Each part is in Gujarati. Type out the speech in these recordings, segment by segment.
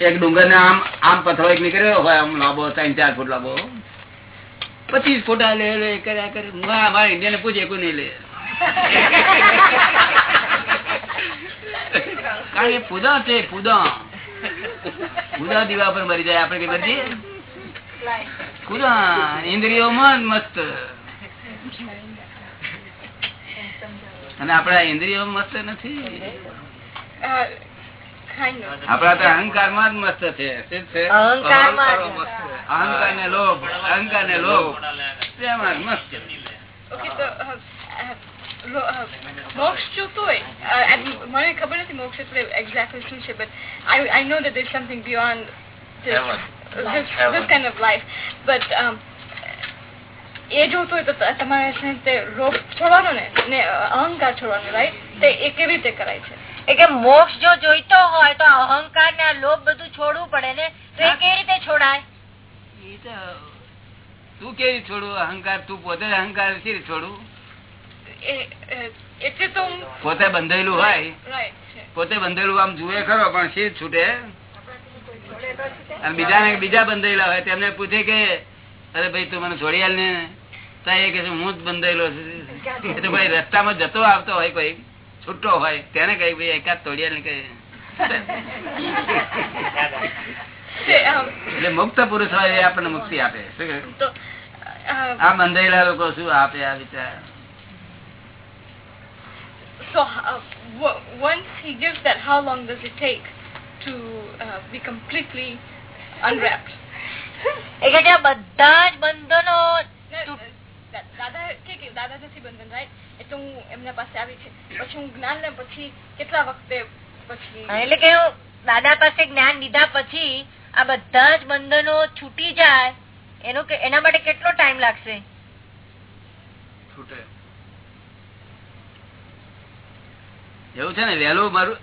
એક ડુંગર ને આમ આમ પથરો એક નીકળ્યો હોય, આમ લાંબો, ત્રણ, ચાર ફૂટ લાંબો. પચીસ ફોટા લે લે, કર્યા કરે મારા ઇન્ડિયા ને પૂછે, કોઈ નહીં લે. કારણ કે પૂદા છે, પૂદા. પૂદા દીવા પર મરી જાય આપડે કઈ બધી પૂદા ઇન્દ્રિયો મન મસ્ત. અને આપડા ઇન્દ્રિયો મસ્ત નથી Uh. આપડા તો અહંકારમાં જ મસ્ત છે. અહંકાર ને લોભ અહંકાર ને લોભ તેમાં મસ્ત uh, uh, uh, મોક્ષ જોતો હોય uh, and મને ખબર નથી મોક્ષ એટલે શું છે know that there's something beyond this, kind of life but um, એ જોતું હોય તો તમારે છે તે રોગ છોડવાનો ને અહંકાર છોડવાનો રાઈટ તે એ કેવી રીતે કરાય છે? એ કે મોક્ષ જો જોઈતો હોય તો અહંકાર ને આ લોભ બધું છોડવું પડે ને તો એ કેવી રીતે છોડાય? તું કેવી છોડું? અહંકાર તું પોતે અહંકાર એ એટલે તો પોતે બંધેલું હોય. પોતે બંધેલું આમ જુએ ખરો પણ શી છૂટે? અને બીજાને બીજા બંધેલા હોય તેમને પૂછે કે અરે ભાઈ તું મને છોડી આલ ને. એ કે હું જ બંધાયેલો છું. ભાઈ રસ્તામાં જતો આવતો હોય કોઈ છૂટો હોય તેને કઈ ભાઈ એકાદ તોડિયા ને કઈ એટલે મુક્ત પુરુષ હોય એ આપણને મુક્તિ આપે. શું આ બંધાયેલા લોકો શું આપે આ વિચાર? So uh, w- once he gives that, how long does it take to uh, be completely unwrapped? બધા જ બંધનો દાદા કે કે દાદા નથી બંધન રાઈટ એટલે હું એમના પાસે આવી છે. પછી હું જ્ઞાન ને પછી કેટલા વખતે પછી એટલે કે દાદા પાસે જ્ઞાન લીધા પછી આ બધા જ બંધનો છૂટી જાય એનો કે એના માટે કેટલો ટાઈમ લાગશે? છૂટે. એવું છે ને વહેલું મરવું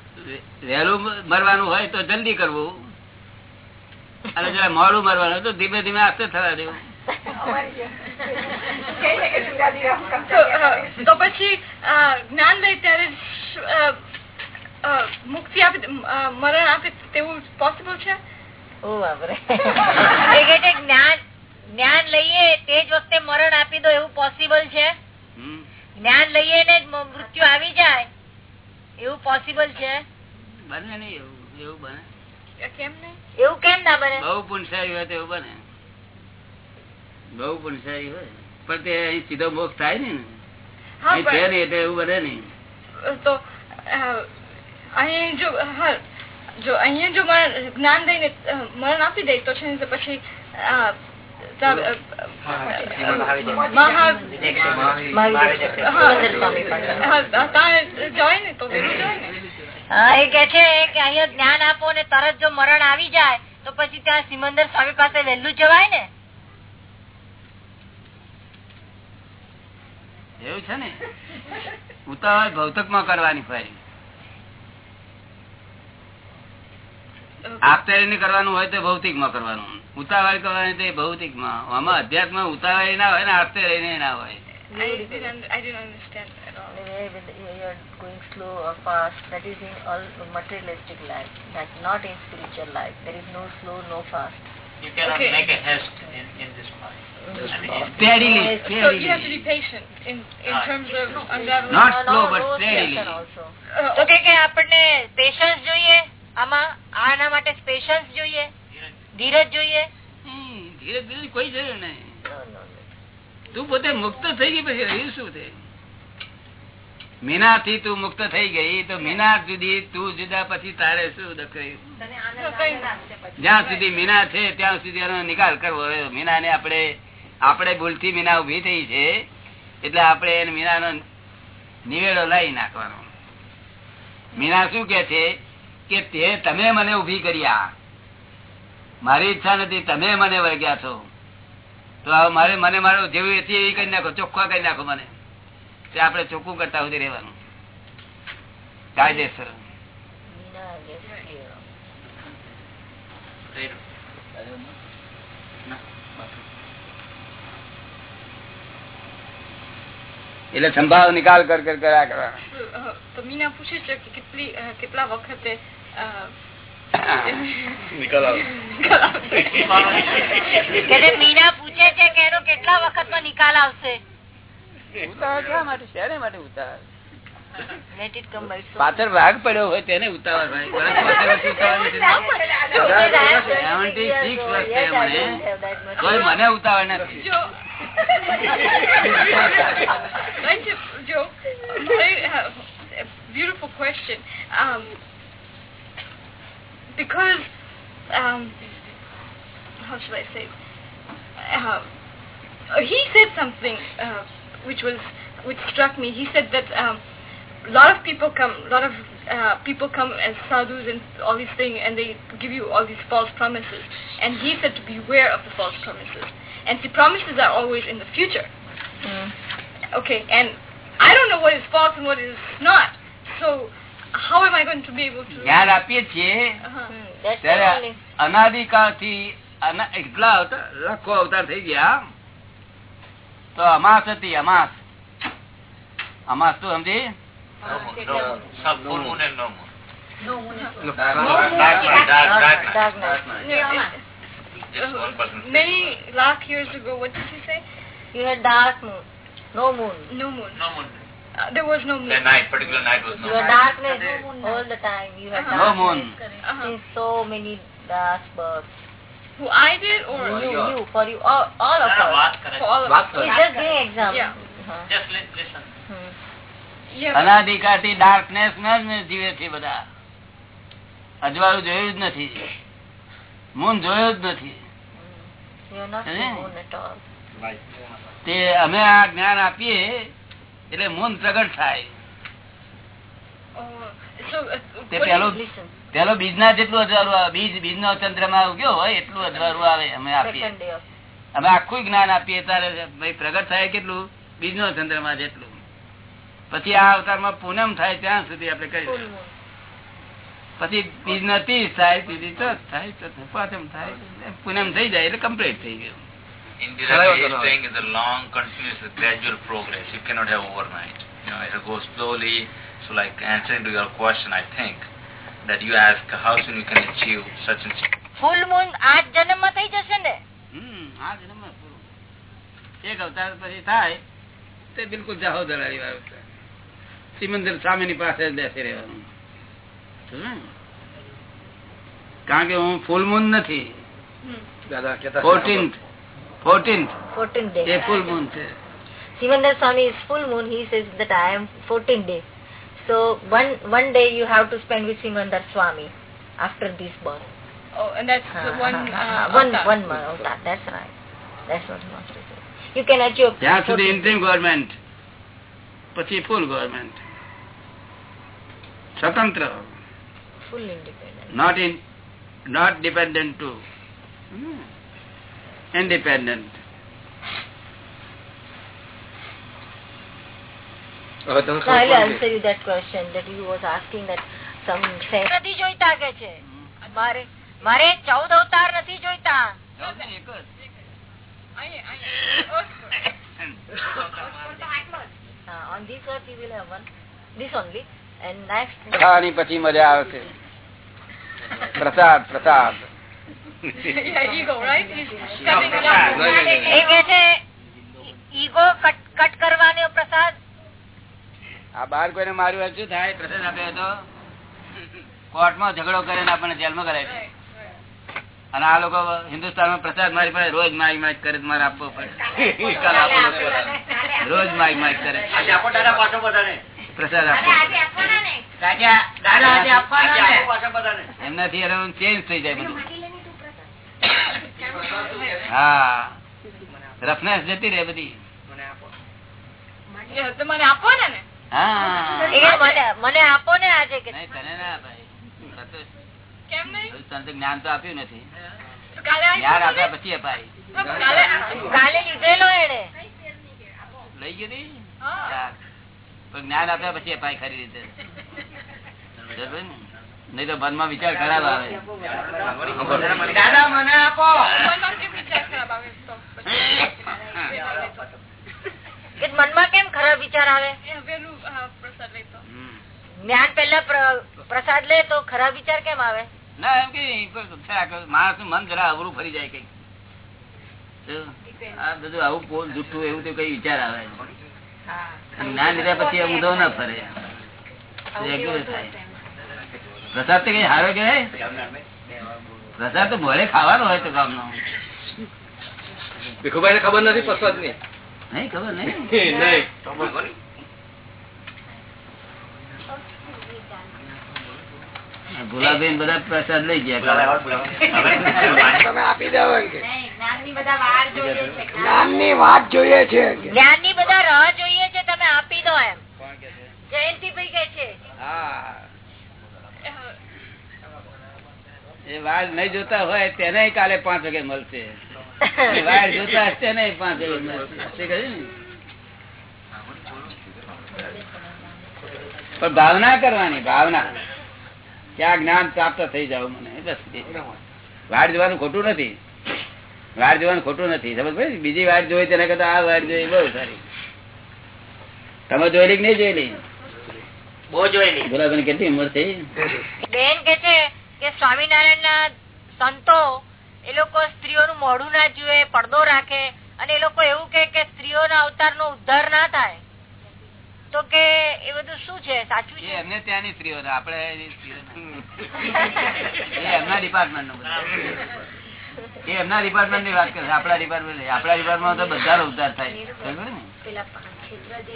વહેલું મરવાનું હોય તો જલ્દી કરવું. અને જરા મોડું મરવાનું તો ધીમે ધીમે આસ્તે થવા દેવું. તો પછી જ્ઞાન લે ત્યારે મુક્તિ આપે મરણ આપે તેવું પોસિબલ છે? જ્ઞાન જ્ઞાન લઈએ તે જ વખતે મરણ આપી દો એવું પોસિબલ છે? જ્ઞાન લઈએ ને જ મૃત્યુ આવી જાય એવું પોસિબલ છે? બને નહીં એવું એવું બને. કેમ નહીં? એવું કેમ ના બને? બહુ પુણસારી હોય તો એવું બને. બહુ પુણસારી હોય. પણ તે અહીં સીધો મોક્ષ થાય ને. છે પણ એટલે એવું બને નઈ તો અહીં જો હા જો અહીંયા જો મરણ જ્ઞાન દઈને મરણ આપી દે તો છે પછી એ કે છે કે અહીંયા જ્ઞાન આપો ને તરત જો મરણ આવી જાય તો પછી ત્યાં સિમંદર સ્વામી પાસે વહેલું જવાય ને? એવું છે ને ઉતાવળ ભૌતકમાં કરવાની ફરી આપતેરી કરવાનું હોય તો ભૌતિકમાં કરવાનું ઉતાવળ કરવાની તો ભૌતિકમાં આમાં અધ્યાત્મ ઉતાવળ ના હોય ને આપતેરી ના હોય I didn't, I didn't understand at all. you're going slow or fast, that is in all materialistic life, that's not in spiritual life. There is no slow, no fast. You cannot Okay. make a haste in, in this mind. Steadily, steadily So you have to be patient in, in Right. terms of unraveling. Not slow, but steadily. Uh, તો કે આપણને પેશન્સ જોઈએ આમાં આના માટે પેશન્સ જોઈએ ધીરજ જોઈએ હમ, ધીરે ધીરે કોઈ જરૂર નહીં No, no, no. તું પોતે મુક્ત થઈ ગઈ પછી રહ્યું શું છે મીના થી તું મુક્ત થઈ ગઈ તો મીના જુદી તું જુદા પછી તારે શું. જ્યાં સુધી મીના છે ત્યાં સુધી એનો નિકાલ કરવો. મીના ને આપણે આપણે ભૂલથી મીના ઊભી થઈ છે એટલે આપણે એને મીનાનો નિવેડો લાવી નાખવાનો. મીના શું કે છે કે તે તમે મને ઊભી કર્યા. મારી ઈચ્છા નથી તમે મને વળગ્યા છો. તો મારે મને મારો જેવી હતી એવી કરી નાખો ચોખ્ખા કરી નાખો મને. તે આપણે ચોખ્ખું કરતા સુધી રહેવાનું કાયદેસર. એટલે સંભાવ નિકાલ કર કર કર્યા કરવાનો તો મીના પૂછે છે કે કેટલી કેટલા વખતે નિકાલ આવે. મીના પૂછે છે કે એનો કેટલા વખતમાં નિકાલ આવશે ઉતાવળ શા માટે શેને માટે ઉતાવળ Let it come by so. પાછળ ભાગ પડ્યો હોય તેને ઉતાવળ ભાઈ વર્ષ પાસે વર્ષ ઉતાવળ નથી. Seventy six વર્ષ છે મને. તોય મને ઉતાવળ નથી જો right, Joe, very uh, beautiful question. Um, because, um, how should I say? Uh, he said something uh, which was which struck me. He said that um, a lot of people come, a lot of uh, people come as sadhus and all these things, and they give you all these false promises. And he said to beware of the false promises. And see, promises are always in the future. Hmm. Okay, and I don't know what is false and what is not. So, how am I going to be able to? જ્ઞાન આપીએ છીએ Uh-huh. Hmm. That's the ત્યારે only. અનાદિકાળથી અના- એટલા અવતાર લાખો અવતાર થઈ ગયા તો અમાસ હતી અમાસ અમાસ તો સમજી No moon, no moon. Some full moon and no moon. Dark Dark night, dark, dark night. Dark night. Yeah, Just one person. uh, many lakh years ago, what did he say? You had dark moon. No moon. No moon. No moon. Uh, there was no moon. The night, particular night was no You had moon. darkness all the time. You had Uh-huh. No darkness. moon. Uh-huh. Seen so many dark births. Who I did, or you, you, you for you, all, all of us. for all of us? He's just giving example. Yeah. Uh-huh. Just li- listen. Hmm. Yeah. but- ડાર્કનેસમાં જીવે છે બધા અજવાળું જોયું જ નથી મૂન જોયું જ નથી Eh? તે અમે આ જ્ઞાન આપીએ એટલે મૂન પ્રગટ થાય Oh, uh, તે what પેલો is-. પેલો બીજના જેટલું અજવાળું આવે બીજ બીજનો ચંદ્રમાં ઉગ્યો હોય એટલું અજવાળું આવે અમે આપીએ અમે આખું જ્ઞાન આપીએ ત્યારે ભાઈ પ્રગટ થાય કેટલું બીજનો ચંદ્રમાં જેટલું પછી આ અવતારમાં પૂનમ થાય ત્યાં સુધી આપણે moon. પછી બીજ ના ત્રીસ થાય ત્રીજી ચોથ થાય ચોથ પાંચમ થાય પૂનમ થઈ જાય એટલે કમ્પ્લીટ થઈ ગયું Indirectly, he's saying it's a long, continuous, gradual progress. You cannot have overnight. You know, it goes slowly. So, like answering to your question, I think that you ask how soon you can achieve such and such. full moon આ જ જન્મમાં થઈ જશે ને હમ આ જન્મમાં પૂરું. એક અવતાર પછી થાય તે બિલકુલ જાહો દલાલી વાળું છે. સિમંદર સ્વામીની પાસે બેસી રહેવાનું? કારણ કે હું ફૂલ મૂન નથી fourteenth fourteenth fourteenth 14th day. એ ફૂલ મૂન છે Simandar Swami full moon. He says that I am 14 day. So one one day you have to spend with Simandar Swami after this birth. Oh, and that's the one. Uh, one avatar. one month. avatar. That's right. That's what he wants to say. You can achieve. ત્યાં સુધી 14 ઇન્ટ્રીમ ગવર્મેન્ટ પછી ફૂલ ગવર્મેન્ટ સ્વતંત્ર full independence. not in not dependent to Hmm. independent So I'll ખબર answer પડી? you that question that you was asking that some say નથી જોઈતા કે છે મારે મારે ચૌદ અવતાર નથી જોઈતા I, I, uh, on this earth you will have one, this only, and next ખાવાની પછી મજા આવે છે પ્રસાદ પ્રસાદ ઈગો કટ કટ કરવાનો પ્રસાદ આ બાર કોઈને માર્યું હોય શું થાય? પ્રસાદ આપ્યો તો? કોર્ટમાં ઝઘડો કરીને આપણને જેલમાં કરે છે. અને આ લોકો હિન્દુસ્તાનમાં પ્રસાદ મારી પાસે રોજ માગ માગ કરે મારે આપવો પડે. રોજ માગ માગ કરે. પ્રસાદ આપવો એમનાથી એનું ચેન્જ થઈ જાય બધું. હા. રફનેસ જતી રહે બધી. મને આપો. ને. મને મને આપો ને આજે તને ના ભાઈ સંતોષ. કેમ નહીં? હજુ તને જ્ઞાન તો આપ્યું નથી. જ્ઞાન આપ્યા પછી અપાય. કાલે લીધેલો એને લઈ. ચાલ. પણ જ્ઞાન આપ્યા પછી અપાય ખરી રીતે. નહીં તો મનમાં વિચાર ખરાબ આવે. મનમાં કેમ વિચાર ખરાબ આવે? કે મનમાં કેમ ખરાબ વિચાર આવે. જ્ઞાન પેલા પ્રસાદ લે તો ખરાબ વિચાર કેમ આવે? ના એમ કે માણસનું મન જરા અવરું ફરી જાય કઈ આ બધું આવું પોલ જુઠ્ઠું એવું તો કઈ વિચાર આવે. જ્ઞાન લીધા પછી ઊંધો ના ફરે. પ્રસાદ તો કઈ હારો કે પ્રસાદ તો ભલે ખાવાનો હોય તો કામનો ભીખુભાઈ ને ખબર નથી પ્રસાદની નહીં ખબર નહીં ભુલાબેન બધા પ્રસાદ લઈ ગયા. આપી દો એમ કે. જ્ઞાનની બધા વાર જોઈએ છે જ્ઞાનની. વાત જોઈએ છે. જ્ઞાનની બધા રાહ જોઈએ છે તમે આપી દો એમ. જયંતિભાઈ કે છે? એ વાર નહીં જોતા હોય તેને કાલે પાંચ વાગે મળશે. વાર જોતા હશે તેને પાંચ પણ ભાવના કરવાની ભાવના. કે આ જ્ઞાન પ્રાપ્ત થઈ જાવ મને બસ વાડ જોવાનું ખોટું નથી. વાડ જોવાનું ખોટું નથી. સમજ ભાઈ બીજી વાડ જોઈ તેના કરતા આ વાડ જોઈ બહુ સારી. તમે જોયેલી કે નહીં જોયેલી? બહુ જોયેલી. ગુલાબેન કેટલી ઉંમર થઈ? બેન કે છે કે સ્વામિનારાયણ ના સંતો એ લોકો સ્ત્રીઓનું મોઢું ના જુએ પડદો રાખે અને એ લોકો એવું કે કે સ્ત્રીઓના અવતાર નો ઉદ્ધાર ના થાય. તો કે એ બધું શું છે? સાચું છે? એમને ત્યાંની સ્ત્રીઓ આપડે એમના ડિપાર્ટમેન્ટનું એ એમના ડિપાર્ટમેન્ટની વાત કરે આપડા આપણા ડિપાર્ટમેન્ટ આપડા આપણા ડિપાર્ટમેન્ટ તો બધા ઉદ્ધાર થાય. ને? પેલા પાંચ ક્ષેત્ર જે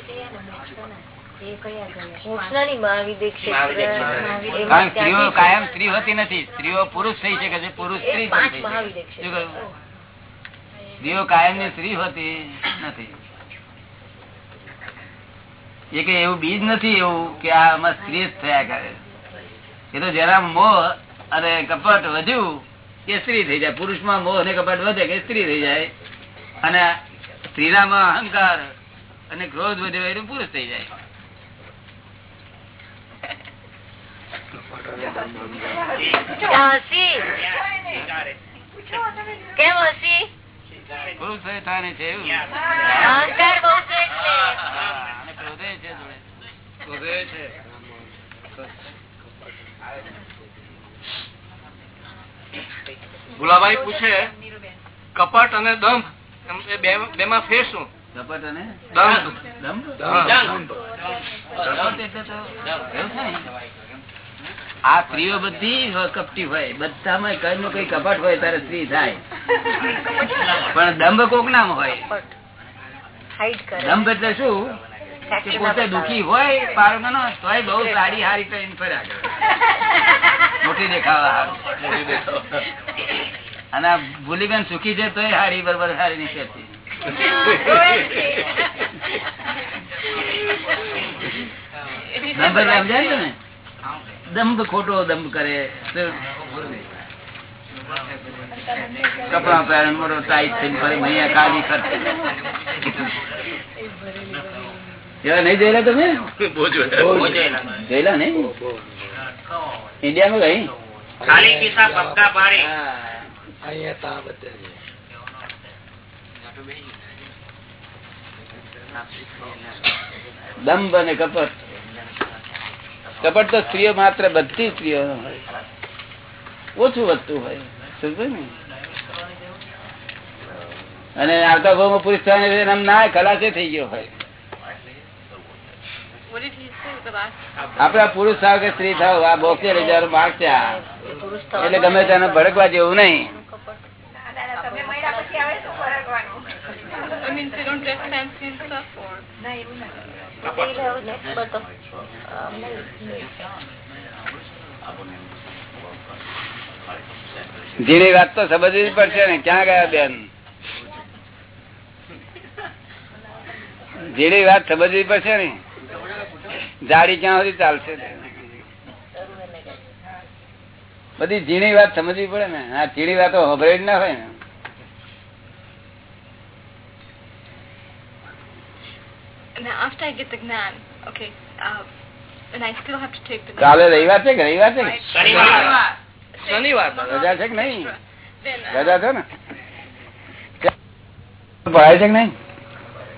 કારણ સ્ત્રીઓ કાયમ સ્ત્રી હોતી નથી. સ્ત્રીઓ પુરુષ થઈ શકે છે પુરુષ સ્ત્રી? સ્ત્રીઓ કાયમની સ્ત્રી હોતી નથી. એ કઈ એવું બીજ નથી એવું કે આમાં સ્ત્રી જ થયા કરે. એ તો જરા મોહ અને કપટ વધ્યું કે સ્ત્રી થઈ જાય. પુરુષમાં મોહ અને કપટ વધે કે સ્ત્રી થઈ જાય. અને સ્ત્રીનામાં અહંકાર અને ક્રોધ વધ્યો એટલે પુરુષ થઈ જાય ત્યાં હસી કેમ હસી પુરુષ થઈ થાય છે એવું અહંકાર બહુ છે એટલે. હા, અને ક્રોધે છે જોડે. ભુલાભાઈ પૂછે કપટ અને દંભ બે બેમાં ફેર શું કપટ અને દંભ દંભ? એટલે તો. આ સ્ત્રીઓ બધી હોય, કપટી હોય. બધામાં કઈ નું કઈ કપટ હોય ત્યારે સ્ત્રી થાય. પણ દંભ કોક નામ હોય દંભ એટલે શું? પોતે દુખી હોય પારગનો તોય બહુ સારી હારી કરીને ફર્યા કરે. મોટી દેખાવા અને આ ભૂલીબેન સુખી છે તોય હારી બરોબર હારી નહીં કહેતી. સમજાય ને દંભ ખોટો દંભ કરે કપડા પહેરે મોટો ટાઈટ થઈને ફરે મૈયા કાલી કરતી એવા નહીં જોયેલા તમે બહુ જોયેલા. જોયેલા નહીં ઇન્ડિયામાં કઈ ખાલી ખિસ્સા પક્કા પાડે અહીંયા તા બધે છે. દંભ અને કપટ કપટ તો સ્ત્રીઓ માત્ર બધી સ્ત્રીઓ હોય. ઓછું વધતું હોય. સમજો ને? અને આવતા ભાવમાં પુરુષ થવાની એમ ના ખલાસે થઈ ગયો હોય? આપડા પુરુષ થાવ કે સ્ત્રી થાવ આ બોકે લઈ જવાનું માર્ગ છે એટલે ગમે તેને ભડકવા જેવું નહીં. They વાત તો સમજવી પડશે ને. ક્યાં ગયા બેન? ઝીણી વાત સમજવી પડશે ને. જાડી ક્યાં સુધી ચાલશે? બધી ઝીણી વાત સમજવી પડે ને. આ ઝીણી વાતો હભરે જ ના હોય ને. Now after I get the gnan, okay, uh, and I still have to take the કાલે રવિવાર છે કે રવિવાર છે શનિવાર. શનિવાર. રજા છે કે નહીં? Uh, રજા છે ને? ભણાય છે કે નહીં?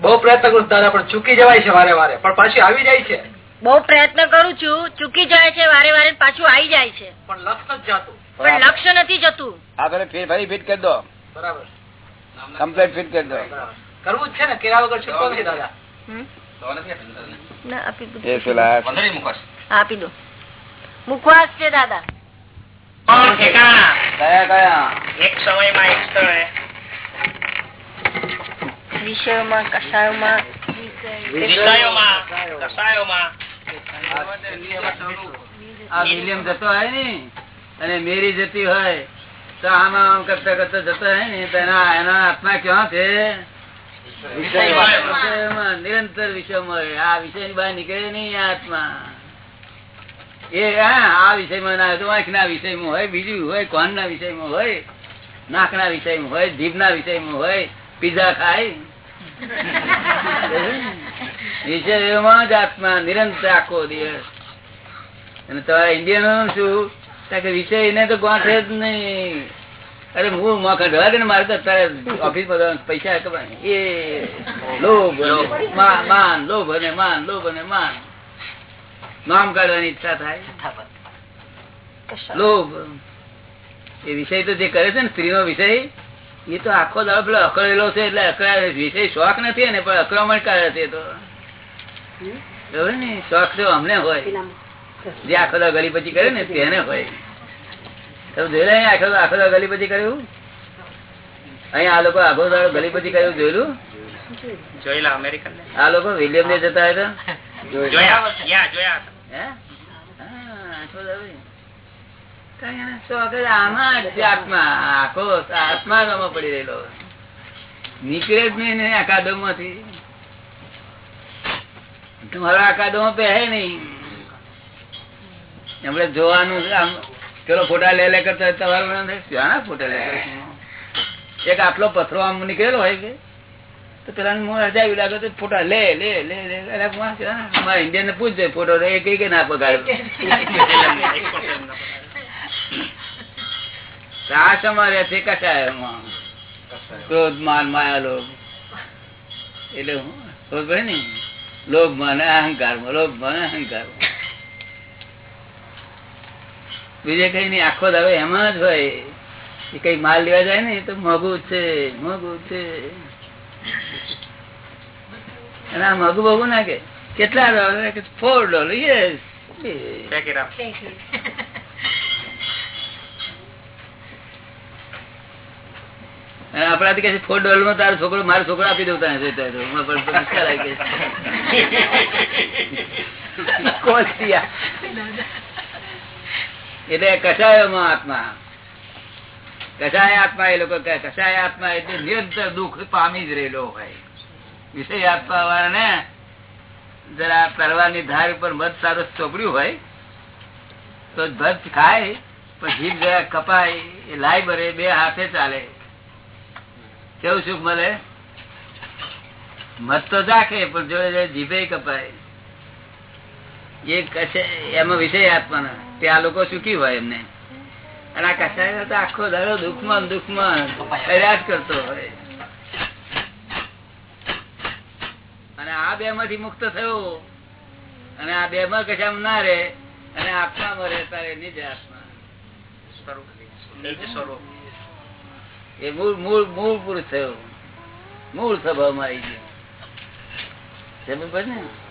બહુ પ્રયત્ન કરું દાદા પણ ચૂકી જવાય છે વારે વારે. પણ પાછી આવી જાય છે. બહુ પ્રયત્ન કરું છું. ચૂકી જાય છે વારે વારે પાછું આવી જાય છે. પણ લક્ષ નથી જતું. પણ લક્ષ્ય નથી જતું. આ ફરી- ફરી ફિટ કરી દો. બરાબર. કમ્પ્લીટ ફિટ કરી દો. કરવું જ છે ને. કર્યા વગર છૂટકો નથી દાદા. આપી દો એ પેલા હા, આપી દો. મુખવાસ છે દાદા. કયા કયા? એક સમયમાં એક સ્થળે. વિષયોમાં કષાયોમાં વિષયોમાં કસાયોમાં વિલિયમ જતો હોય ને અને મેરી જતી હોય તો આમાં આમ કરતા કરતા જતો હોય ને એના એના આત્મા ક્યાં છે? નિરંતર વિષયમાં. આ વિષય બહાર નીકળે નહીં આત્મા. એ, હા, આ વિષયમાં ના તો વિષયમાં હોય, બીજું હોય કોન ના વિષયમાં હોય નાક ના વિષયમાં હોય જીભ ના વિષયમાં હોય, પીઝા ખાય. વિષયમાં જ આત્મા નિરંતર આખો દિવસ. અને તમારા ઇન્ડિયન શું? કે વિષય ને તો ગોઠે જ નહીં. અરે હું માખણ રવા દે ને મારે તો અત્યારે ઓફિસમાં પૈસા કમાય એ લોભ માન લોભ અને માન લોભ અને માન. નામ કાઢવાની ઈચ્છા થાય? લોભ એ વિષય તો જે કરે છે ને સ્ત્રીનો વિષય એ તો આખો દાડો પેલો અકળેલો છે એટલે અકળાય વિષય શોખ નથી ને પણ અકળામણ કરે છે તો. ને શોખ તો અમને હોય. જે આખો દાડો ગળી પછી કરે ને તેને હોય. તમે જોયેલા અહીં આખો આખો દાડો કર્યું? આ લોકો દાડો કર્યું જોયેલું જોયેલા અમેરિકન આ લોકો વિલિયમ ને જતા હતા? જોયા જોયા હે? નીકળે જ નહીં ને અકાદો માંથી તમારો અકાદો પહે નહીં. એમણે જોવાનું છે આમ પેલો ફોટા લે લે કરતા તમારું થાય, ફોટા લે? એક આટલો પથરો આમ નીકળેલો હોય કે તો પેલા મોં હજાવી લાગે તો ફોટા લે લે લે લે? અમારા ઇન્ડિયન ને પૂછજે ફોટો એ કઈ કઈ ના પગાડે. છે કસાયમાં. ક્રોધ માન માયા લોભ. એટલે હું ને? લોભ માને અહંકાર લોભ માને અહંકાર બીજે કઈ નઈ આખો દાવે એમાં જ હોય. એ કઈ માલ લેવા જાય ને તો મોઘું છે મોઘું છે. અને આ મોઘું મોઘું ના કે કેટલા ડોલર ફોર ડોલર યસ આપણાથી કે ફોર ડોલરમાં તારો છોકરો મારો છોકરો આપી દઉં તને. જોઈતો હોય તો. હું પણ ગુસ્સા લાગે છે. કોશિયા. એટલે કસાયોમાં આત્મા કસાય આત્મા? એ લોકો કહે કસાય આત્મા? એટલે નિરંતર દુઃખ પામી જ રહેલો હોય. વિષય આત્મા વાળાને જરા તરવાની ધાર ઉપર મધ સારું ચોપડ્યું હોય, તો ભત ખાય, પણ જીભ જરા કપાય, એ લાઈ ભરે બે હાથે ચાલે. કેવું સુખ મળે? મત તો ચાખે, પણ જો જીભે કપાય. એ કશે એમાં વિષય આત્માના ત્યાં લોકો સુખી હોય એમને. અને આ કસાય તો આખો દાડો દુઃખમાં દુઃખમાં કર્યા કરતો હોય. અને આ બે માંથી મુક્ત થયો. અને આ બે માં કશામ ના રે અને આત્મા મરે તારે નિજ આત્મા. એ મૂળ મૂળ મૂળ પુરુષ થયો. મૂળ સ્વભાવમાં આવી ગયો. સમજ ને?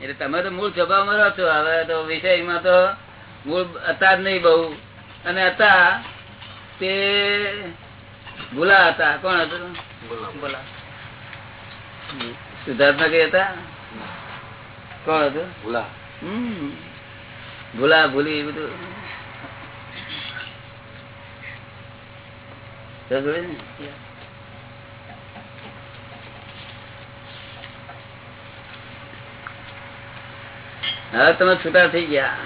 એટલે તમે તો મૂળ સ્વભાવમાં રહો છો. હવે તો વિષયમાં તો મૂળ હતા જ નહીં બહુ. અને હતા તે ભૂલા હતા. કોણ હતું? ભૂલા. સિદ્ધાર્થમાં કઈ હતા? કોણ હતું? ભૂલા. હમ. ભૂલા ભૂલી બધું. સમજ હવે તમે છૂટા થઈ ગયા.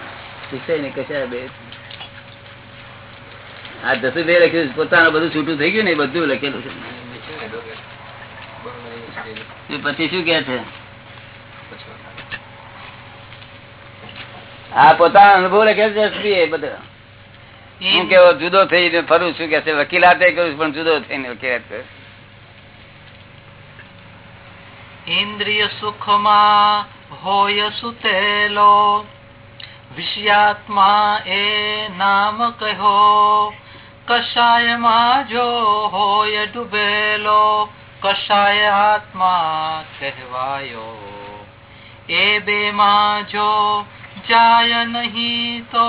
વિષય ને કશા બે. આ જસુભાઈ લખ્યું પોતાનું બધું છૂટું થઈ ગયું ને બધું લખેલું છે. પછી શું કે છે? આ પોતાનો અનુભવ લખેલો છે જસુભાઈ એ બધો. હું કેવો જુદો થઈને ફરું છું કે છે વકીલાતે કરું પણ જુદો થઈને વકીલાત કરું. ઇન્દ્રિય સુખમાં હોય સુતેલો વિષયાત્મા એ નામ કહો કષાયમાં જો હોય ડૂબેલો કષાય આત્મા કહેવાયો એ બે માં જો જાય નહીં તો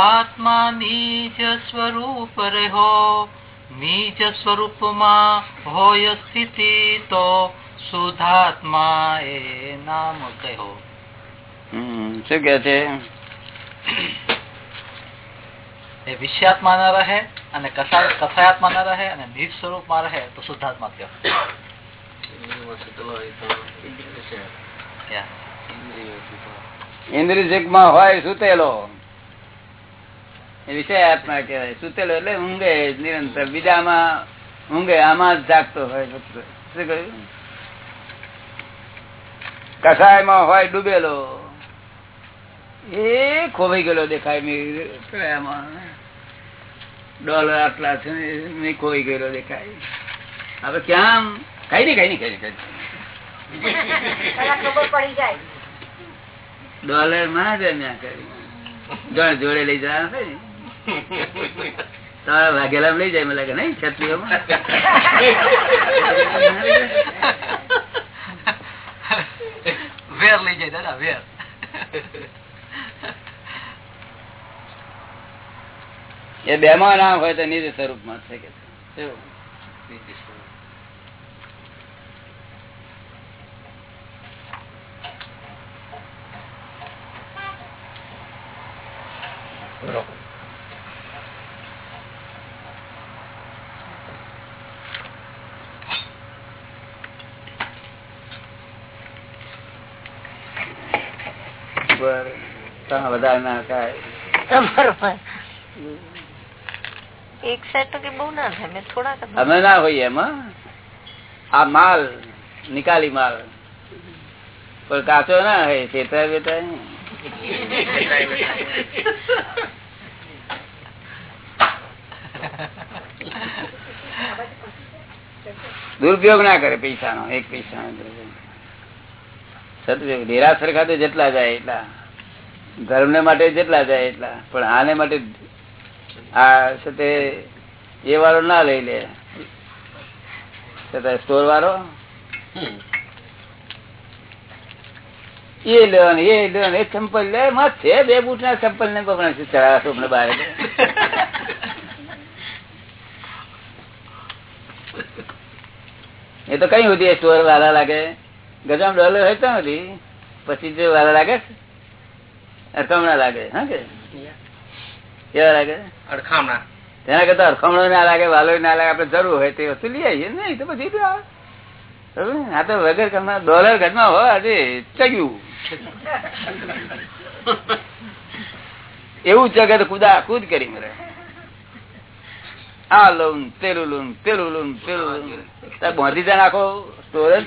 આત્મા નીચ સ્વરૂપ રહ્યો નીચ સ્વરૂપમાં હોય સ્થિતિ તો શુદ્ધાત્મા એ નામ કહો શું કે છે? એ વિષયાત્મા ના રહે અને કથાયાત્મા ના રહે અને નિજ સ્વરૂપમાં રહે તો શુદ્ધાત્મા કહો. ઇન્દ્રિયમાં હોય સુતેલો. એ વિષય આત્મા કહેવાય. સુતેલો એટલે ઊંઘે નિરંતર. બીજામાં ઊંઘે આમાં જ જાગતો હોય. શું કહ્યું? કસાયમાં હોય ડૂબેલો. એ ખોવાઈ ગયેલો દેખાય ડોલર આટલા છે ને ખોવાઈ ગયેલો દેખાય. હવે ક્યાં? કઈ નઈ કઈ નઈ કઈ કઈ ડોલરમાં જ જોડે જોડે લઈ જવા તમારા વાઘેલા લઈ જાય મને લાગે નઈ છત્રીઓમાં? વેર લઈ જાય દાદા વેર એ બે માં ના હોય તો નિજ સ્વરૂપમાં છે? કે વધારે તો બહુ ના થાય અમે ના હોઈએ એમાં આ માલ નિકાલી માલ. પણ કાચો ના હોય છેતરા બેતા દુરુપયોગ ના કરે પૈસા નો એક પૈસા નો સદુપયોગ. દેરાસર ખાતે જેટલા જાય એટલા. ધર્મ માટે જેટલા જાય એટલા. પણ આને માટે આ સાથે એ વાળો ના લઈ લે. સ્ટોર વાળો? એ લેવાનું એ લેવાનું એ ચંપલ લે. માં છે બે બુટ ના ચંપલ ને પકડે છે? ચડાવશો અમને બહાર એ તો કઈ સુધી સ્ટોર વાળા લાગે? ગજામ ડોલર હોય તો નથી પછી જો વાળા લાગે અડકમણા લાગે હા કે? કેવા લાગે? અડખામણા. તેના કરતા અડખામણો ના લાગે વાલો ના લાગે આપડે જરૂર હોય તે વસ્તુ લઈ આવીએ. નહીં તો પછી આ તો વગર કરના ડોલર ઘરમાં હોય આજે ચગ્યું. એવું જગત કુદા કુદ કરી મરે. આ લોન પેલું લોન પેલું લોન પેલું લોન ભોંધી જાય નાખો સ્ટોરેજ.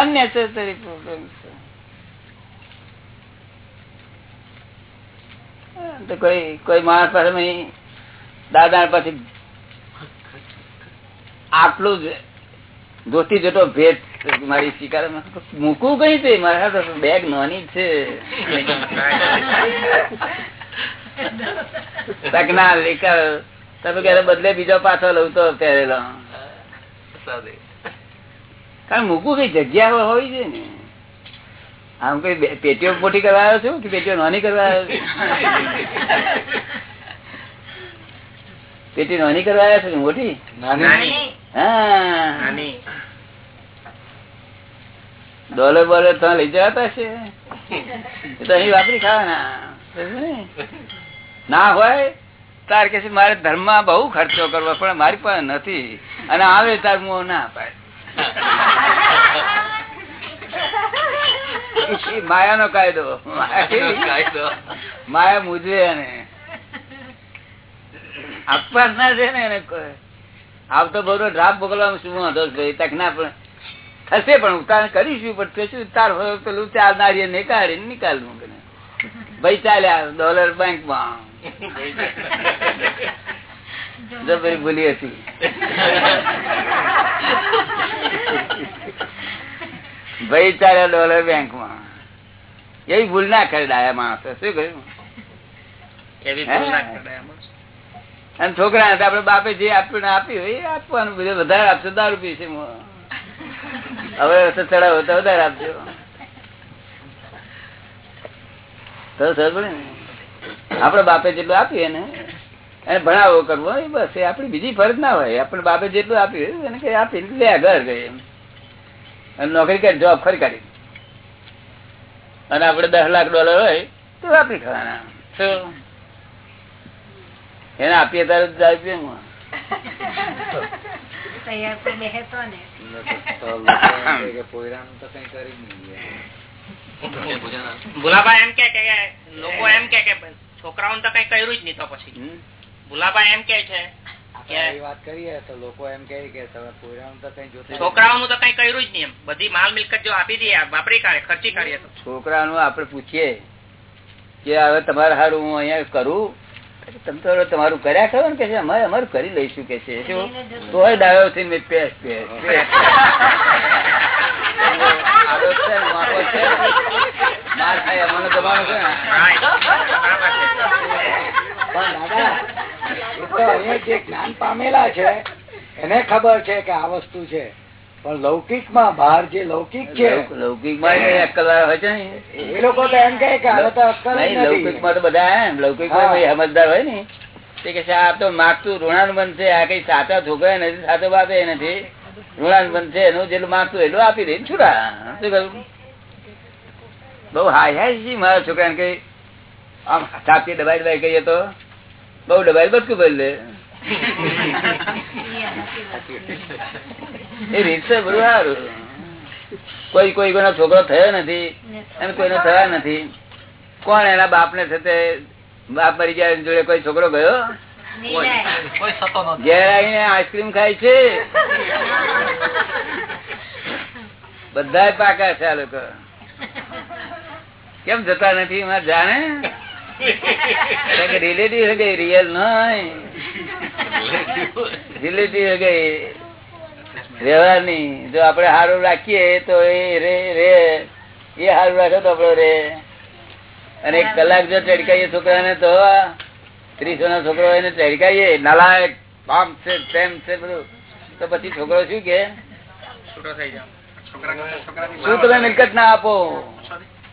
અનનેસેસરી પ્રોબ્લેમ તો કોઈ કોઈ માણસ પાસે દાદા પછી આટલું જ ધોતી જતો ભેટ મારી સ્વીકાર. મૂકવું કઈ છે? મારા બેગ નાની છે. તકના લેકર, તમે ક્યારે બદલે બીજો પાછો લઉં તો પહેરેલો. કારણ મૂકવું કઈ જગ્યા હોય છે ને? આમ કઈ પેટીઓ મોટી કરવા આવ્યો છું કે પેટીઓ નાની કરવા આવ્યો પેટી નાની કરવા આવ્યા છો મોટી? હા. ડોલર બોલર ત્યાં લઈ જવાતા છે તો અહીં વાપરી ખાવાના. ના હોય તાર કે મારે ધર્મમાં બહુ ખર્ચો કરવો પણ મારી પાસે નથી. અને આવે તાર મો ના પાડે. માયા નો કાયદો. માયા મુજવે અને આપવા ના છે ને એને આવતો બરો ડ્રાફ્ટ મોકલવામાં શું વાંધો તક ના પણ થશે પણ ઉતાર કરીશું પણ શું ઉતાર પેલું ચાર નારીએ નીકાળી નીકાળવું ભાઈ ચાલ્યા ડોલર બેંકમાં. જબરી ભૂલી હતી. ભાઈ ચાલ્યા ડોલર બેંકમાં એવી ભૂલ ના કરે ડાયા માણસો. શું કહ્યું. અને છોકરા હતા આપડે બાપે જે આપ્યું આપ્યું એ આપવાનું બધું વધારે આપશો. દારૂ પીશે હવે ચડાવો તો વધારે આપજો. તો સર આપડે બાપે જેટલું આપ્યું એને એને ભણાવો કરવો એ બસ એ આપડી બીજી ફરજ ના હોય. આપણે બાપે જેટલું આપ્યું એને કઈ આપી લે ઘર ગઈ અને નોકરી કરી જોબ ખરી કરી અને આપડે દસ લાખ ડોલર હોય તો આપી ખાવાના શું? એને આપીએ ત્યારે જ જાય પીએમાં. ભુલાભાઈ એમ કે કે લોકો એમ કે કે છોકરાઓને તો કઈ કર્યું જ નહીં તો પછી. હમ? એમ કે છે વાત કરીએ તો લોકો એમ કે તમે પોયરાનું તો કઈ જોતા છોકરાઓનું તો કઈ કર્યું જ નહીં બધી માલ મિલકત જો આપી દઈએ વાપરી કાઢે ખર્ચી કાઢીએ તો. છોકરાનું આપણે પૂછીએ કે હવે તમારે હારું હું અહીંયા કરું? તમે તો તમારું કર્યા કરો ને કે છે અમારે અમારું કરી લઈશું કે છે. શું? તોય ડાયો થઈને મેં પેસ. માર ખાય છે. ને. પણ દાદા. એ જે જ્ઞાન પામેલા છે એને ખબર છે કે આ વસ્તુ છે. પણ લૌકિકમાં બહાર જે લૌકિક છે લૌકિકમાં એ અક્કલ હોય છે એ? લોકો તો એમ કહે કે હવે તો અક્કલ જ નહીં તો બધા એમ લૌકિકમાં સમજદાર હોય ને? તે કે આ તો માગતું ઋણાનુબંધ છે આ કઈ સાચા છોકરા નથી સાચો બાપ એ નથી. ઋણાનુબંધ છે એનું જેટલું માગતું એટલું આપી દે. છૂટા શું કહ્યું બહુ હાય હાય મારા છોકરાને કઈ. આમ છાતી દબાઈ દબાઈ કહીએ તો? બહુ ડબાઈ બચકું ભરી લે એ રીત છે બધું સારું. કોઈ કોઈ કોઈનો છોકરો થયો નથી અને કોઈનો થયા નથી. કોણ એના બાપ ને છે તે બાપ મરી ગયા જોડે કોઈ છોકરો ગયો? ઘેર આવીને આઈસ્ક્રીમ ખાય છે? બધા પાકા છે આ લોકો. કેમ જતા નથી મારે જાણે? રિલેટિવ ગઈ રિયલ નહીં. રિલેટિવ ગઈ વ્યવહારની. જો આપણે સારું રાખીએ તો એ રે રે. એ સારું રાખે તો આપડે રે. અને એક કલાક જો ચડકાઈએ છોકરાને તો ત્રીસો ના છોકરો એને ચડકાઈએ. નાલાયક પામ છે તેમ છે બધું. તો પછી છોકરો શું કે? શું તમે મિલકત ના આપો.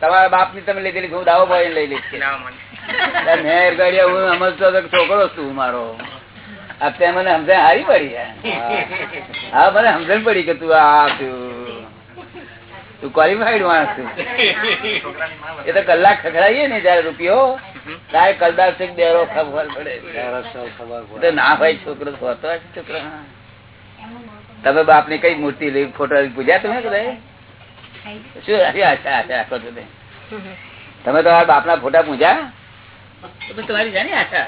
તમારા બાપની તમે લીધેલી હું દાવો ભાઈ લઈ ત્યાં મેં હું સમજતો હતો છોકરો છું મારો. અત્યારે મને સમજણ હારી પડી હા મને સમજણ પડી કે તું આ તું ક્વોલિફાઈડ માણસ છું. એ તો કલાક ખખડાવીએ ને જયારે રૂપિયો. તારે કલદાર સિંહ દેરો ખબર પડે. ના ભાઈ છોકરો હોતો જ તમે બાપની કઈ મૂર્તિ લઈ ફોટો પૂજ્યા તમે કદાચ? તમે તમારા બાપ ના ફોટા પૂજા? તમારી જાણી આશા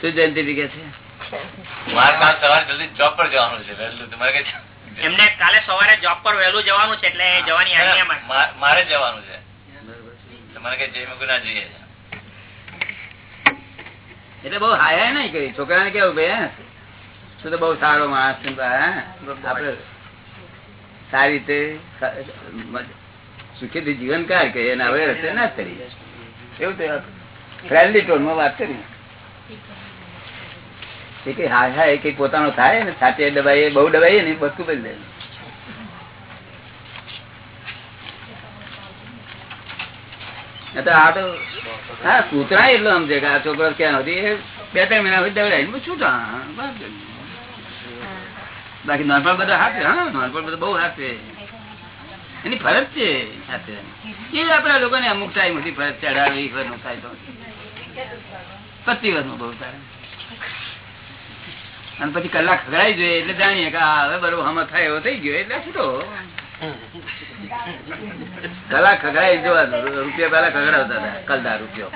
શું જયંતિ કે છે? મારે કાલ સવારે જલ્દી જોબ પર જવાનું છે વહેલું તમારે કઈ એમને કાલે સવારે જોબ પર વહેલું જવાનું છે એટલે જવાની આજ્ઞા મારે જવાનું છે. તમારે કઈ જઈ મૂકું ના જઈએ એટલે બહુ હાયા નહીં કરી. છોકરાને કેવું ભાઈ હે? તું તો બહુ સારો માણસ છે આપડે સારી. રીતે સુખીથી જીવન કાર કે એને હવે રસ્તે ના કરી. એવું તો ફ્રેન્ડલી ટોનમાં વાત કરી. હા હા એ કઈ પોતાનો થાય ને સાથે દબાઈએ બહુ દબાઈએ ને બધું બદલે આ તો આ તો હા કૂતરા એટલો સમજે કે આ છોકરો ક્યાં હતી બે ત્રણ મહિના સુધી દવડાય શું બસ. બાકી નાનપણ બધા હાથે, હા, નાનપણ બધા બહુ હાથે. એની ફરજ છે હાથે. એ આપડા લોકોને અમુક ટાઈમ સુધી ફરજ ચડાવી વર્ષ થાય તો. બહુ થાય અને પછી કલાક ખગડાઈ જોઈએ, એટલે જાણીએ કે હવે બરોબર હમ થાય, એવો થઈ ગયો, એટલે છૂટો. કલાક ખગડાઈ જોવાનું, રૂપિયા પેલા ખગડાવતા હતા, કલદાર રૂપિયો.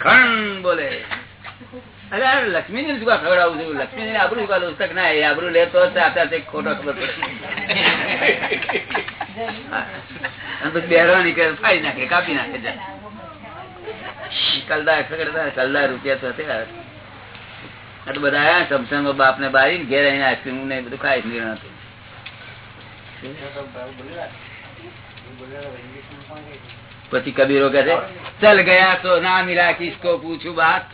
ખણ બોલે. અરે આ લક્ષ્મીજી શું કાં ખવડાવું છું લક્ષ્મીજી ને આબરું કાઢું તક ના એ આબરું લેતો હશે આતા તે ખોટો ખબર પડે હા. અને પછી બેહરવાની કે ફાડી નાખે કાપી નાખે જાય કલદા ખગડતા કલદા રૂપિયા તો થયા આ તો બધા આયા સમસંગ બાપ ને બારી ઘેર આવીને આઈસ્ક્રીમ ને બધું ખાઈ નીકળ્યું હતું પછી કબીરો કહે છે ચલ ગયા તો ના મિલા કિસકો પૂછું બાત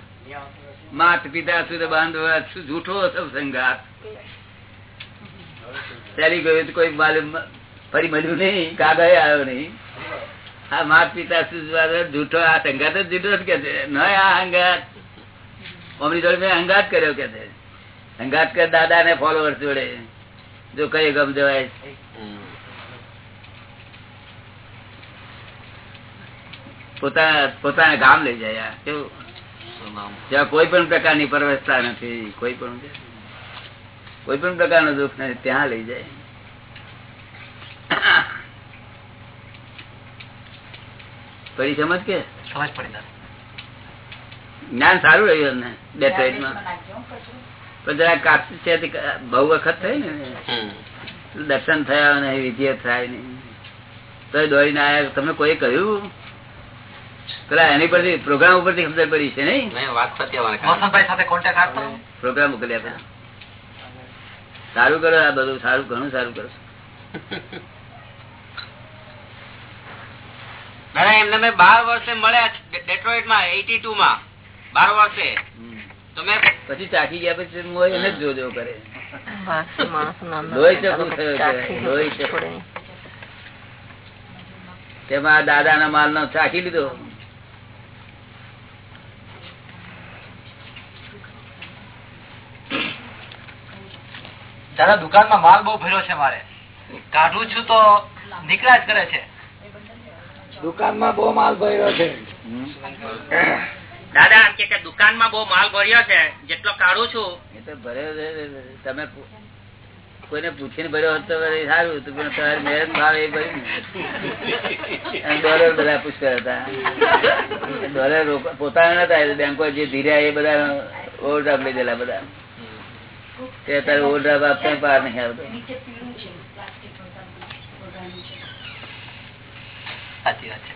માત પિતા સુધ બાંધવા જૂઠો સંગાત ચાલી ગયું કોઈ માલુમ ફરી મળ્યું નહીં, કાગળ આવ્યો નહીં. આ માત પિતા સુધ જૂઠો, આ સંગાત જ જૂઠો કે છે. ન આ હંગાત મમ્મી જોડે મેં હંગાત કર્યો કે છે. હંગાત કર દાદા ને ફોલોવર જોડે. જો કઈ ગમ જવાય. પોતાના પોતાના ગામ લઈ જાય. કેવું? જ્યાં કોઈ પણ પ્રકારની પરવસતા નથી. કોઈ પણ કોઈ પણ પ્રકારનો દુઃખ નથી. ત્યાં લઈ જાય. પડી સમજ કે? સમજ પડી જ્ઞાન સારું રહ્યું એમને બે માં. પણ જરા કાપી છે બહુ વખત થઈ ને? દર્શન થયા અને વિજય થાય નહીં તો દોડીને આયા તમને કોઈ કહ્યું? પેલા એની પરથી પ્રોગ્રામ ઉપરથી ખબર પડી છે નહીં? પ્રોગ્રામ મોકલ્યા પેલા સારું કરો આ બધું સારું ઘણું સારું કરો. દાદા એમને મેં બાર વર્ષે મળ્યા ડેટ્રોઇટમાં એટી ટુ માં બાર વર્ષે. તો મેં પછી ચાખી ગયા પછી હું એને જ જોજો કરે. લોહી લોહી થયો લોહી ચકુ તેમાં દાદા ના માલ નો ચાકી લીધો. દાદા દુકાનમાં માલ બહુ ભર્યો છે મારે. કાઢું છું તો નીકળ્યા જ કરે છે. દુકાનમાં બહુ માલ ભર્યો છે. દાદા એમ કે દુકાનમાં બહુ માલ ભર્યો છે જેટલો કાઢું છું. એ તો ભર્યો છે તમે કોઈને પૂછીને ભર્યો હોત સારું હતું પણ તમારે મહેનત ભાવે એ ભર્યું ડોલર બધા પુષ્કળ હતા. ડોલર પોતાના નતા બેંકો જે ધીર્યા એ બધા ઓવરડ્રાફ્ટ લઈ ગયેલા બધા. તે અત્યારે ઓવરડ્રાફ્ટ આપતા પાર નહીં આવતો? સાચી વાત છે.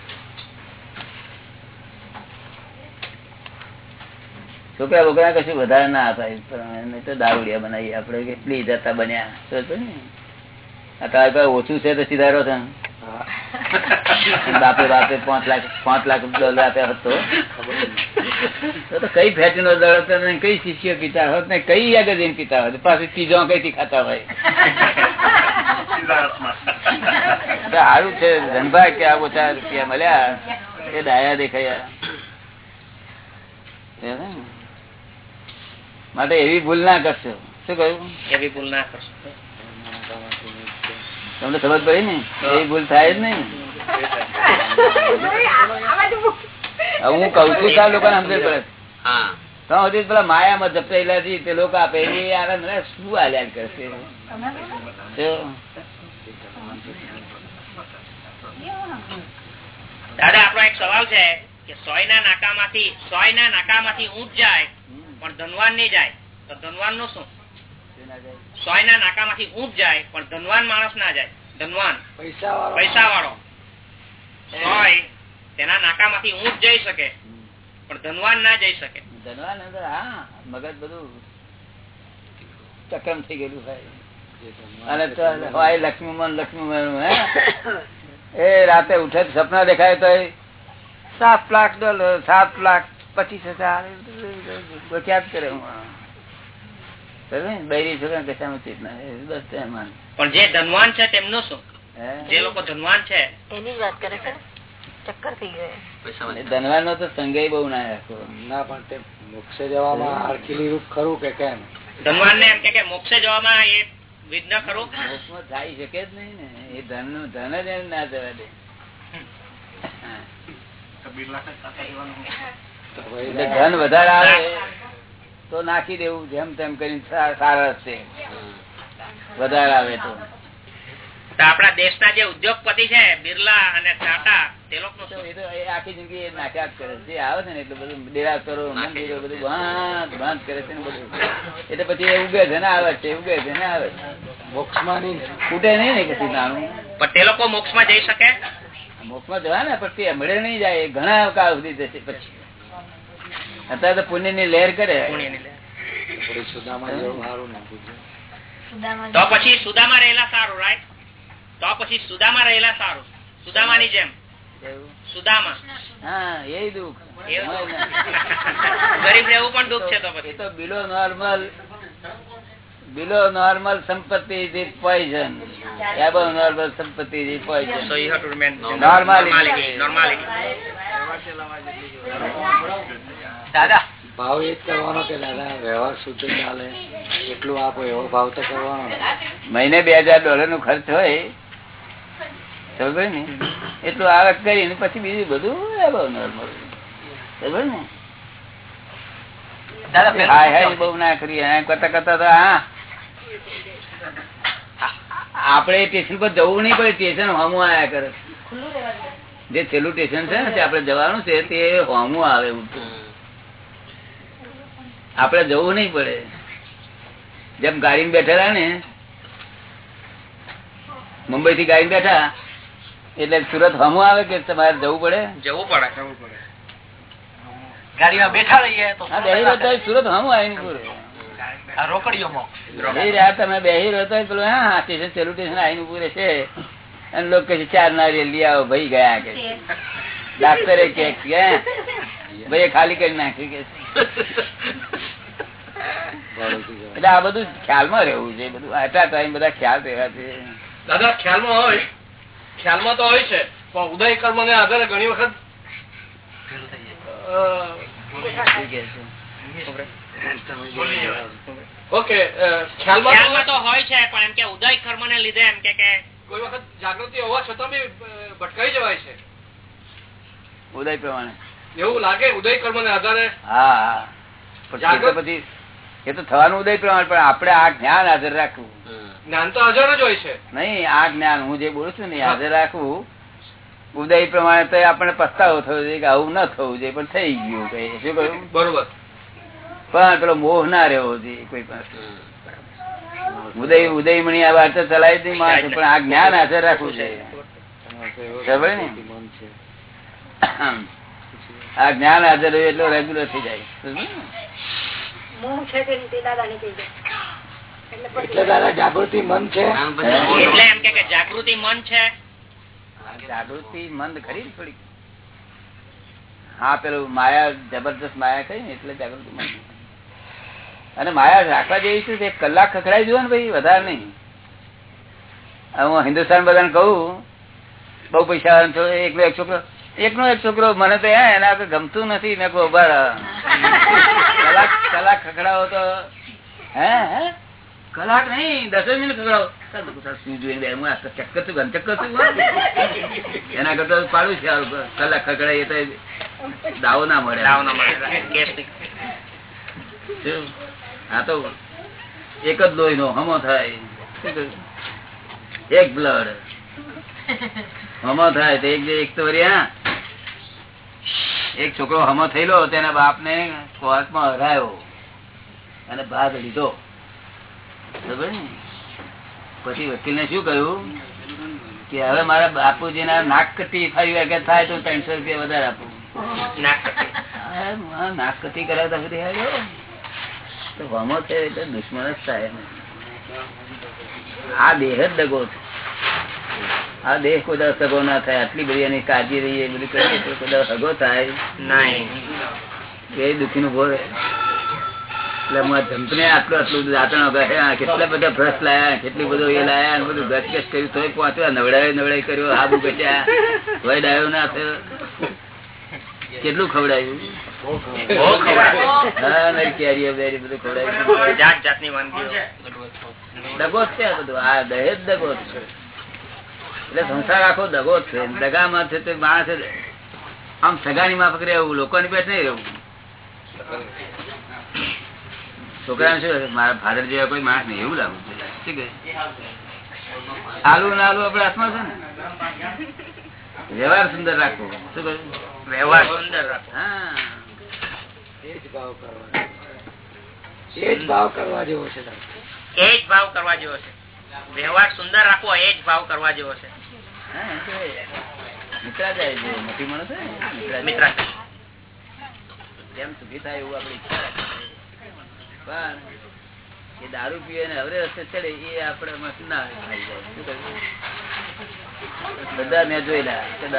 છોકરા બોકરા કશું વધારે ના અપાય તો દારૂડિયા બનાવી આપડે કેટલી જતા બન્યા? આ તારી ઓછું છે તો સીધારો છે બાપે બાપે પાંચ લાખ પાંચ લાખ ડોલર આપ્યા હતો. કઈ ફેટી નો દળ હતો કઈ શિષ્ય પીતા હોત ને કઈ આગળ પીતા હોત? પાછી ચીજો કઈ ખાતા હોય? સારું છે, ધનભાઈ કે આ ઓછા રૂપિયા મળ્યા, એ ડાયા દેખાયા? માટે એવી ભૂલ ના કરશો. શું કહ્યું? એવી ભૂલ ના કરશો. તમને સમજ પડી ને? એ ભૂલ થાય જ નહીં. હું કઉ છું ત્યાં લોકો સમજ પડે. હા. તો સુધી પેલા માયામાં જપટેલા છે તે લોકો આપે એ આનંદ શું આલ્યા કરશે? દાદા આપણો એક સવાલ છે કે સોય ના નાકામાંથી સોય ના નાકામાંથી ઊંટ જાય પણ ધનવાન નહીં જાય. તો ધનવાનનું શું સોય ના નાકામાંથી ઊંઘ જાય પણ ધનવાન માણસ ના જાય. ધનવાન. પૈસા વાળો સોય તેના નાકામાંથી ઊંટ જઈ શકે પણ ધનવાન ના જઈ શકે. ધનવાન અંદર હા મગજ બધું ચક્રમ થઈ ગયેલું ભાઈ લક્ષ્મીમન લક્ષ્મીમન હે? એ રાતે ઉઠે સપના દેખાય તો સાત લાખ ડોલર સાત લાખ પચીસ હજાર કરે હું? બૈરી છોકરા કશામાં ચિત ના બસ એમાં પણ જે ધનવાન છે તેમનો શું? જે લોકો ધનવાન છે. એની વાત કરે છે ધનવાન નો તો સંગય બહુ ના રાખો. ના પણ તે મોક્ષે જવામાં આરખીલી રૂપ ખરું કે કેમ? ધનવાન ને એમ કે કે મોક્ષે જવામાં એ વિઘ્ન ખરું? મોક્ષમાં થાય શકે જ નહીં ને. એ ધનનું ધન જ એમ ના જવા દે. ધન વધારે આવે. તો નાખી દેવું જેમ તેમ કરીને સારા છે. વધારે આવે તો. તો આપણા દેશના જે ઉદ્યોગપતિ છે બિરલા અને ટાટા તે લોકો તો એ તો એ આખી જિંદગી નાખ્યા જ કરે જે આવે છે ને એટલે બધું ડેરાસરો મંદિરો બધું બાંધ બાંધ કરે છે ને બધું. એટલે પછી એ ઉગે છે ને આવે છે ઉગે છે ને આવે મોક્ષમાં નહીં. ફૂટે નહીં ને કશું નાનું પણ તે લોકો મોક્ષમાં જઈ શકે? મોક્ષમાં જવા ને પછી મળે નહીં જાય ઘણા કાળ સુધી જશે. પછી અત્યારે તો પુણ્યની લહેર. કરે સુદામા ના તો પછી સુદામાં રહેલા સારું રાઈટ તો પછી સુદામાં રહેલા સારું. સુદામાની જેમ. સુદામા. હા એ દુઃખ. ને. ગરીબ રહેવું પણ દુઃખ છે તો પછી. તો બિલો નોર્મલ બિલો નોર્મલ સંપત્તિ ઇઝ પોઈઝન એબો નોર્મલ સંપત્તિ is poison so you have to remain Normality. normality. દાદા ભાવ એ જ કરવાનો કે દાદા વ્યવહાર શુદ્ધ ચાલે? એટલું આપો એવો ભાવ તો કરવાનો. મહિને બે હજાર ડોલર નો ખર્ચ હોય સમજે ને? એટલું આવક કરીને પછી બીજું બધું એબો નોર્મલ સમજે ને? દાદા હાય પેલું હાય બહુ ના કરીએ. એમ કરતા કરતા તો હા આપણે સ્ટેશન પર જવું નહીં પડે સ્ટેશન હોમું આયા કરે. જે છેલ્લું સ્ટેશન છે ને તે આપણે જવાનું છે તે હોમું આવે. આપણે જવું નહીં પડે. જેમ ગાડીમાં બેઠેલા ને મુંબઈ થી ગાડી બેઠા એટલે સુરત હમું આવે કે તમારે જવું પડે? જવું પડે જવું પડે. ગાડીમાં બેઠા રહીએ તો સુરત હમું આવીને તમે બેહી રહ્યો તો પેલું હા હા સ્ટેશન છેલ્લું સ્ટેશન આવીને પૂરે છે અને લોકો ચાર નારિયેળ લઈ આવો ભાઈ ગયા કે ડાક્ટરે કે કે, ભાઈ ખાલી કરી નાખ્યું કે એટલે આ બધું ખ્યાલમાં રહેવું છે બધું આટલા ટાઈમ બધા ખ્યાલ રહેવા છે. દાદા ખ્યાલમાં હોય. ખ્યાલમાં તો હોય છે પણ ઉદય કર્મ ને આધારે ઘણી વખત? ઓકે ખ્યાલમાં ખ્યાલમાં તો તો હોય છે પણ એમ કે ઉદય કર્મ ને લીધે એમ કે કે કોઈ વખત જાગૃતિ હોવા છતાં બી ભટકાઈ જવાય છે. ઉદય પ્રમાણે. એવું લાગે ઉદય કર્મ ને આધારે? હા હા. એ તો પછી એ તો થવાનું ઉદય પ્રમાણે પણ આપણે આ જ્ઞાન હાજર રાખવું. જ્ઞાન તો હાજર જ હોય છે. નહીં આ જ્ઞાન હું જે બોલું છું ને હાજર રાખવું. ઉદય પ્રમાણે તો આપણને પસ્તાવો થયો છે કે આવું ન થવું જોઈએ પણ થઈ ગયું. કઈ શું કહ્યું? બરોબર. પણ પેલો મોહ ના રહેવો જોઈએ કોઈ પણ ઉદય ઉદયમણી આ વાર્તા ચલાવી નહીં માણસે પણ આ જ્ઞાન હાજર રાખવું છે. ખબર ને? આ જ્ઞાન હાજર હોય એટલે રેગ્યુલર થઈ જાય. એટલે દાદા જાગૃતિ મન છે? એટલે એમ કે કે જાગૃતિ મન છે. જાગૃતિ મન ખરી ને થોડીક. હા પેલું માયા જબરદસ્ત માયા ખરી ને એટલે જાગૃતિ મંદ અને માયા રાખવા જેવી છે? કલાક ખખડાઈ જુઓ ને ભાઈ વધારે નહીં. હું હિન્દુસ્તાન બધાને કહું બહુ પૈસા એકલો એક છોકરો એકનો એક છોકરો મને તો એના ગમતું નથી મેં કહું ઊભા કલાક કલાક ખખડાવો તો હે હે? કલાક નહીં દસ મિનિટ આ ચક્કર ચક્કર તું એના કરતા પાડું છે કલાક ખખડાય તો દાવો ના મળે. દાવ ના મળે? આ તો એક જ લોહી નો હમો થાય. એક બ્લડ. હમો થાય તો એક એક તો એક છોકરો હમો થયેલો તેના બાપ ને કોર્ટમાં હરાયો અને ભાગ લીધો. પછી વકીલ ને શું કહ્યું? કે હવે મારા બાપુજી ના નાક કટી ફાઈવ વાગે થાય તો ત્રણસો રૂપિયા વધારે આપું. નાક કટી. નાક કટી કરાવતા આવ્યો. તો વમો છે એટલે દુશ્મન જ થાય આ દેહ જ દગો છે. આ દેહ કોઈ સગો ના થાય આટલી બધી એની કાળજી રહી એ બધું કરીએ તો કોઈ સગો થાય. નહીં. એ દુઃખી નું ભોગ એટલે હું જંપને આટલું આટલું બધું દાંતણો ગયા કેટલા બધા બ્રશ લાયા કેટલું બધું એ લાયા બધું ગસ કર્યું તોય પહોંચ્યા નવડાવી નવડાય કર્યો આબુ ઘટ્યા. વય ડાયો ના થયો. કેટલું ખવડાયું એટલે સંસાર આખો દગો છે. દગામાં છે તે માણસ આમ સગાની માફક રહેવું લોકોની પેટ નહીં રહેવું. છોકરાને શું મારા ફાધર જેવા કોઈ માણસ નહીં. એવું લાગુ છે. આલુ ને આલુ આપડે હાથમાં છે ને? વ્યવહાર સુંદર રાખવો. શું કહ્યું વ્યવહાર. સુંદર હા. એ જ ભાવ કરવા એ જ ભાવ કરવા જેવો છે એ જ ભાવ કરવા જેવો છે. વ્યવહાર સુંદર રાખવો એ જ ભાવ કરવા જેવો છે. હા, એ તો મિત્રાચાર્ય જેવો મોટી માણસ મિત્રાચાર્ય. મિત્ર સુખી થાય એવું આપડે ઈચ્છા પણ એ દારૂ પીવે ને હવે રસ્તે ચડે એ આપણે ના થઈ જાય. શું બધા મેં જોયેલા કે ને.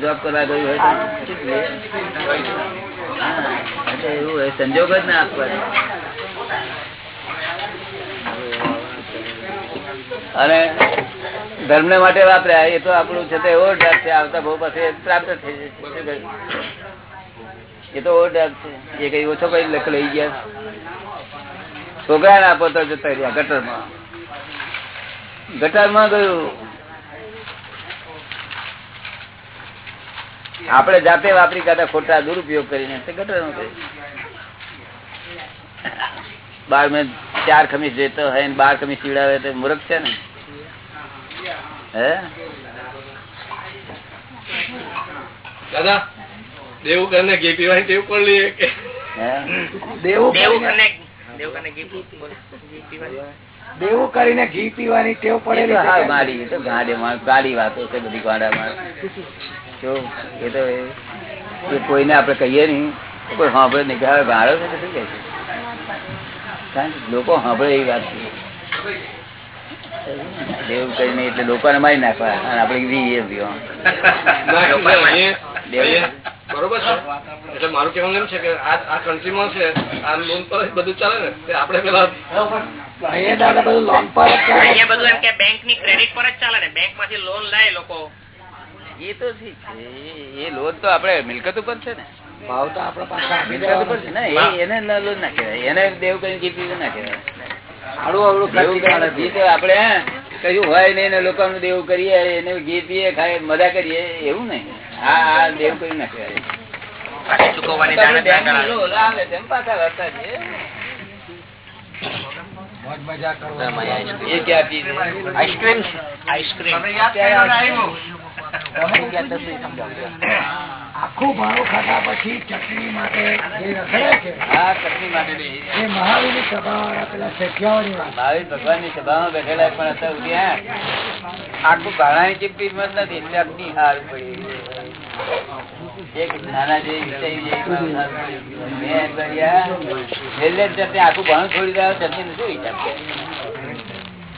જોબ કરવા ગયું હોય એવું સંજોગ જ ના આપવા અને ધર્મ માટે વાપર્યા, એ તો આપણું છે એવો ડર છે, આવતા બહુ પાસે પ્રાપ્ત થઈ જશે. એ તો એવો ડર છે. એ કઈ ઓછો કઈ લખ લઈ ગયા. છોકરા ને આપો તો જતા રહ્યા ગટરમાં. ગટરમાં ગયું. આપણે જાતે વાપરી કાઢા ખોટા દુરુપયોગ કરીને તે ગટરમાં ગયું બાર મેં ચાર ખમીસ દેતો હોય ને બાર ખમીસ સીવડાવે તો મૂર્ખ છે ને. હે? દાદા દેવું કરીને ઘી પીવાની ટેવ પડી લઈએ કે? દેવું દેવું કરીને દેવું કરીને ઘી પીવાનું. ટેવ એ પડેલી ગાડી તો ગાડી માં ગાડી વાતો છે બધી ગાડામાં. જો એ તો એ એ કોઈને આપણે કહીએ નહીં. કોઈ સાંભળે નહીં. કે હવે ગાળો છે શું કે છે? લોકો સાંભળે એવી વાત છે. દેવું કરીને એટલે લોકોને મારી નાખવા. અને આપણે વીએ પીવા ના, એટલે અહીં- દેવું. અહીં બરોબર છે. એટલે મારું કહેવાનું એમ છે કે આ આ કન્ટ્રીમાં છે આ લોન પર બધું ચાલે ને તે પેલા અહીંયા બધું લોન પર અહીંયા બધું એમ કે બેંકની ક્રેડિટ પર જ ચાલે ને બેંકમાંથી લોન લે લોકો. એ તો ઠીક છે. એ- લોન તો આપડે મિલકત ઉપર છે ને. ભાવ તો આપડે પાસે મિલકત ઉપર છે. ને. એ- એને લોન ના કહેવાય. એને દેવ કઈ જીતી ના કહેવાય. આડું કશું હોય નહીં ને લોકોનું દેવું કરીએ એને ઘી પીએ ખાય મજા કરીએ એવું નહીં. હા આ દેવું કરી ના ના ને ક્યાં છે? આઈસ્ક્રીમ આઈસ્ક્રીમ આખું ભાડું ખાતા પછી ચટણી માટે જે રખડે છે હા ચટણી માટે. એ મહાવીરની સભાવાળા પેલા શેઠિયાઓની વાત મહાવીર ભગવાનની સભામાં બેઠેલા પણ અત્યાર સુધી હે, આખું ભાણાની જ નથી ચટણી હાર પડી એક નાના જેવી આખું ભાણું છોડી દે ચટણી નું શું હિસાબ છે?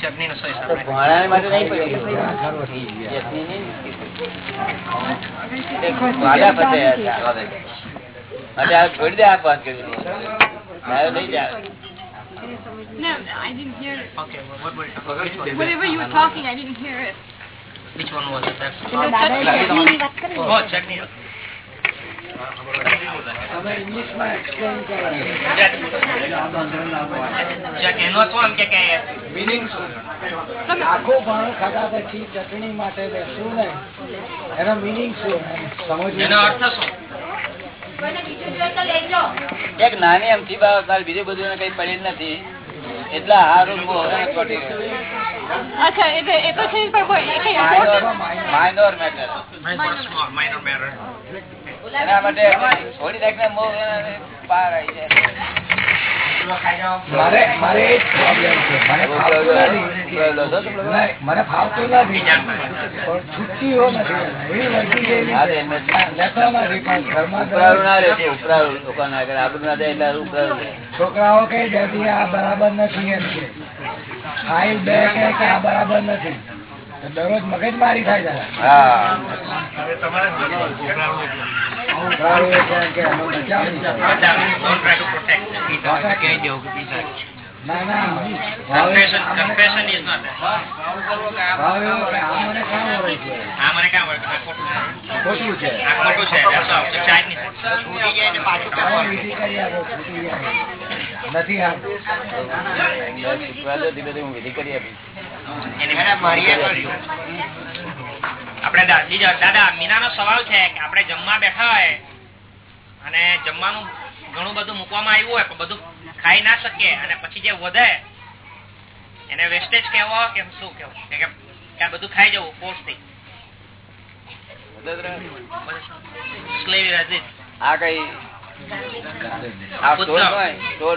ચટણી નો સોય આ છોડી દે આ વાત કરી મારે નહીં જાય No, I didn't hear it. Okay, what were Whatever you were talking, I didn't hear it. Which one was it? That's chutney. Oh, chutney. આખું ભાણું ખાતા પછી ચટણી માટે બેસવું ને એનો મિનિંગ શું? એનો અર્થ શું? એક નાની અમથી બાબત બીજું બધું કઈ પડી નથી. એટલા હારું માઇનોર મેટર માઇનોર ગયો. એના માટે થોડી મોહ પાર આવી જાય. મને ફાવતું નથી. ઉપરાળું લોકો ના કરે આબરૂ ના જાય એટલે ઉપરાળું છોકરાઓ કઈ જતી આ બરાબર નથી એમ કે. ફાઇલ બે કે કે આ બરાબર નથી. દરરોજ મગજ મારી થાય છે હા ખોટું છે. ખોટું છે આ ખોટું છે that's તો ચાટ નહીં છૂટી જાય ને પાછું આવો કરવાનું. કરી આપો છૂટી જાય નથી થી બધું હું વિધિ કરી આપીશ આપણે બીજા દાદા મીનાનો સવાલ છે કે આપણે જમવા બેઠા હોય અને જમવાનું ઘણું બધું મૂકવામાં આવ્યું હોય પણ બધું ખાઈ ના શકીએ અને પછી જે વધે એને વેસ્ટેજ કેવો કે શું કેવું કે આ બધું ખાઈ જવું કોર્સથી. આ કઈ ના નો સ્ટોર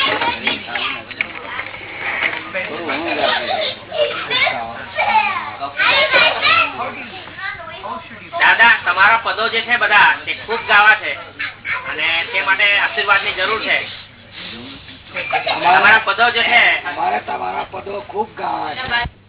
દાદા, તમારા પદો જે છે બધા, તે ખૂબ ગાવા છે. અને તે માટે આશીર્વાદની જરૂર છે. તમારા પદો જે છે તમારા પદો ખૂબ ગાવા છે.